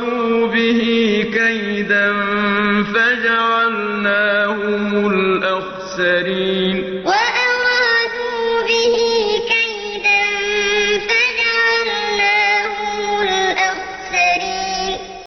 أرادوا به كيدا فجعلناهم الأخسرين.